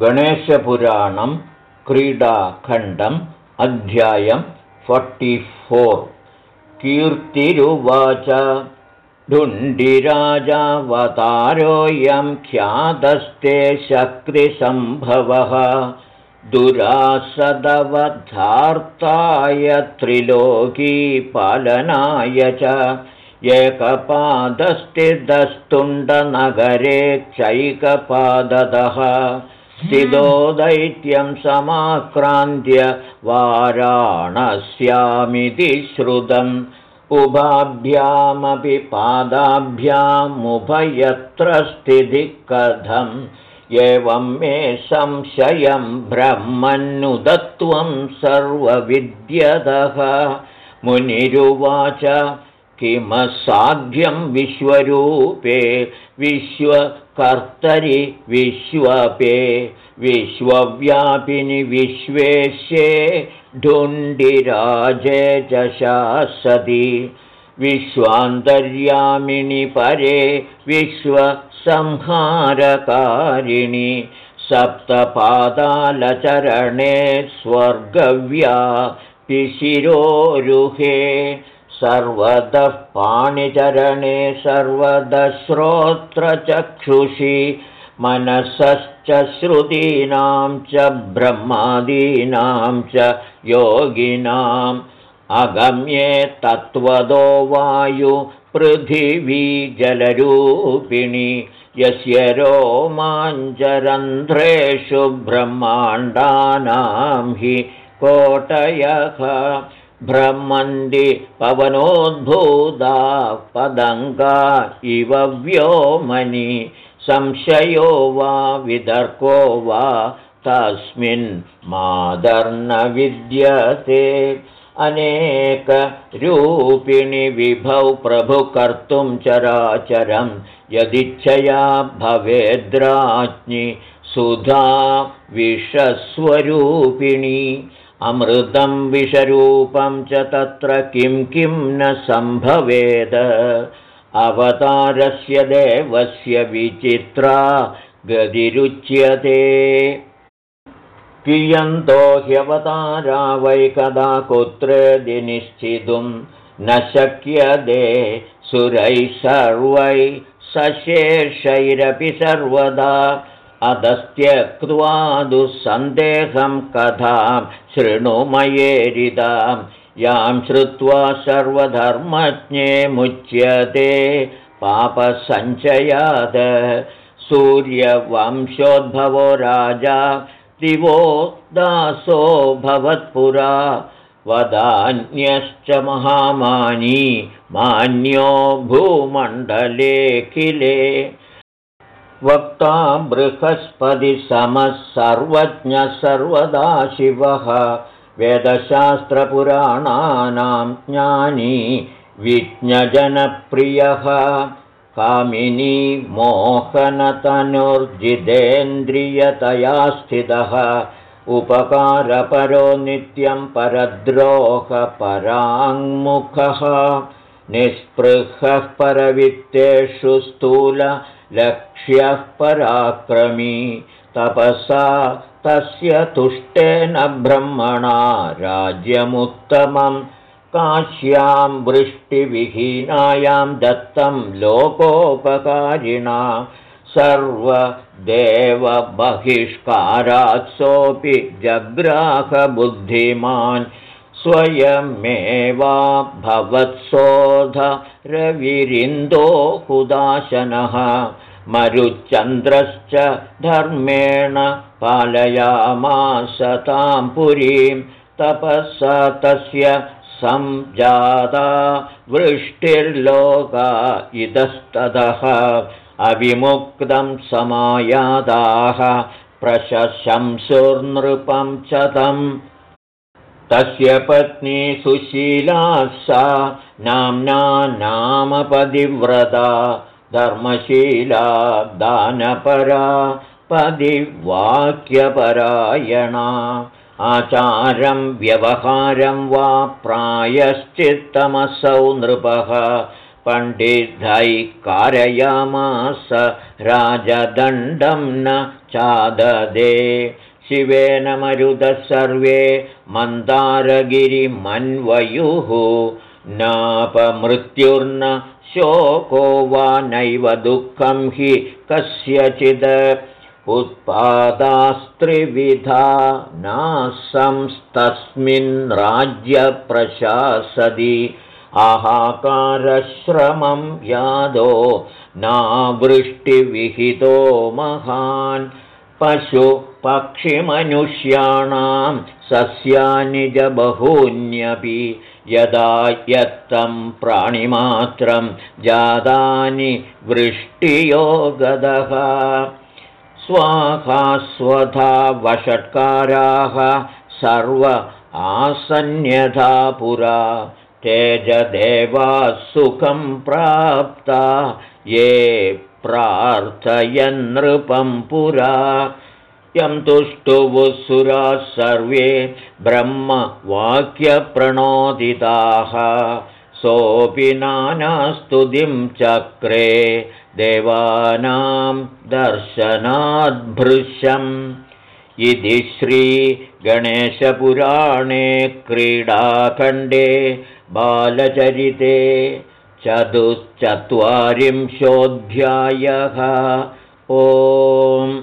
गणेशपुराणं क्रीडाखण्डम् अध्यायं फोर्टिफोर् कीर्तिरुवाच। ढुण्डिराजावतारोऽयं ख्यातस्ते शक्तिसम्भवः। दुरासदवधार्ताय त्रिलोकीपालनाय च। एकपादस्थितस्तुण्डनगरे चैकपादतः स्थितो दैत्यं समाक्रान्त्य वाराणस्यामिति श्रुतम्। उभाभ्यामपि पादाभ्यामुभयत्र स्थितिः कथम् एवं मे संशयं ब्रह्मन्नुदत्वं सर्वविद्यतः। मुनिरुवाच किमसाध्यं विश्वरूपे विश्वकर्तरि विश्वपे विश्वव्यापिनि विश्वेश्ये ढुण्डिराजे च शासति विश्वान्तर्यामिणि परे विश्वसंहारकारिणि सप्तपादालचरणे स्वर्गव्या पिशिरोरुहे सर्वतः पाणिचरणे सर्वदश्रोत्रचक्षुषि मनसश्च श्रुतीनां च ब्रह्मादीनां च योगिनाम् अगम्ये तत्त्वदो वायुपृथिवी जलरूपिणि यस्य रोमाञ्चरन्ध्रेषु ब्रह्माण्डानां हि कोटयः ब्रह्मन्दि पवनोद्भूता पदङ्गा इव व्योमनि संशयो वा वितर्को वा तस्मिन् मादर्न विद्यते। अनेकरूपिणि विभौ प्रभुकर्तुं चराचरं यदिच्छया भवेद्राज्ञि सुधा विषस्वरूपिणी अमृतं विषरूपं च तत्र किं किं न सम्भवेद। अवतारस्य देवस्य विचित्रा गतिरुच्यते। कियन्तो ह्यवतारा वै कदा कुत्रेदि निश्चितुं न शक्यते। सुरैः सर्वैः सशेषैरपि सर्वदा अधस्त्यक्त्वा दुःसन्देहं कथां शृणुमयेरिदां यां श्रुत्वा सर्वधर्मज्ञे मुच्यते पापसञ्चयात् सूर्यवंशोद्भवो राजा दिवो दासो भवत्पुरा। वदान्यश्च महामानी मान्यो भूमण्डलेऽखिले वक्ता बृहस्पतिसमः सर्वज्ञः सर्वदा शिवः। वेदशास्त्रपुराणानां ज्ञानी विज्ञजनप्रियः। कामिनी मोहनतनुर्जितेन्द्रियतया स्थितः। उपकारपरो नित्यं परद्रोहपराङ्मुखः। निःस्पृहः परवित्तेषु स्थूललक्ष्यः पराक्रमी तपसा तस्य तुष्टेन ब्रह्मणा राज्यमुत्तमम् काश्यां वृष्टिविहीनायां दत्तं लोकोपकारिणा सर्वदेवबहिष्कारात् सोऽपि जग्राहबुद्धिमान् स्वयमेवा भवत्सोध रविरिन्दो हुदाशनः। मरुचन्द्रश्च धर्मेण पालयामासतां पुरीं। तपःसा तस्य संजाता वृष्टिर्लोका इतस्ततः अविमुक्तं समायादाः। प्रशशंसुर्नृपं च तम् तस्य पत्नी सुशीला सा नाम्ना नामपदिव्रता धर्मशीला दानपरा पदिवाक्यपरायणा। आचारं व्यवहारं वा प्रायश्चित्तमसौ नृपः। पण्डितैः कारयामास राजदण्डं न चाददे शिवेन मरुदः सर्वे मन्दारगिरिमन्वयुः नापमृत्युर्न शोको वा नैव दुःखं हि कस्यचिद उत्पादास्त्रिविधा नासंस्तस्मिन् राज्यप्रशासदि आहाकारश्रमं यादो नावृष्टिविहितो महान् पशुपक्षिमनुष्याणां सस्यानि च बहून्यपि यदा यत्तं प्राणिमात्रं जातानि वृष्टियोगदः। स्वाहा स्वधा वषट्काराः सर्व आसन्यथा पुरा। तेजदेवाः सुखं प्राप्ता। ये प्रार्थयन्नृपं पुरा। यं तुष्टुवुसुराः सर्वे ब्रह्मवाक्यप्रणोदिताः। सोऽपि नानास्तुतिं चक्रे देवानां दर्शनाद्भृशम्। इति श्रीगणेशपुराणे क्रीडाखण्डे बालचरिते चतुश्चत्वारिंशोऽध्यायः। ओम्